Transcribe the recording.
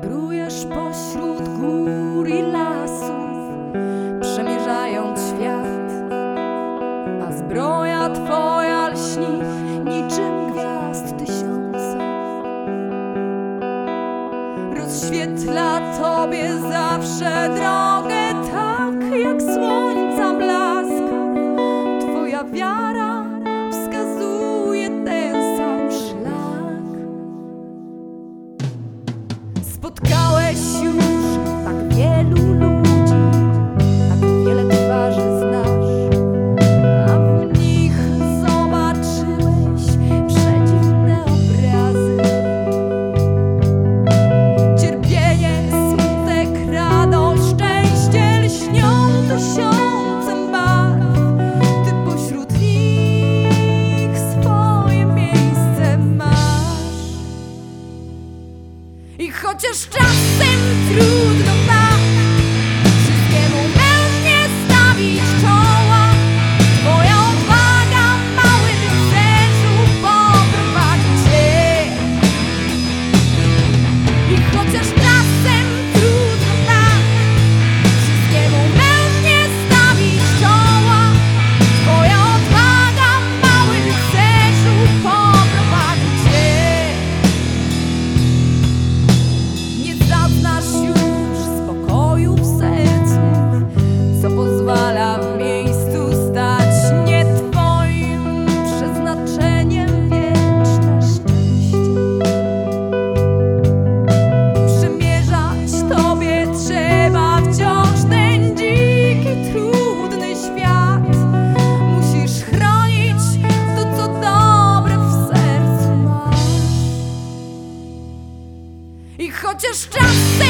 Wędrujesz pośród gór i lasów, przemierzając świat, a zbroja twoja lśni niczym gwiazd tysiąca, Rozświetla tobie zawsze. chociaż czasem trudno ma Wszystkiemu mężnie stawić czoła. Twoja odwaga mały piosenżu poprowadzi Cię. I chociaż czasem chociaż czasem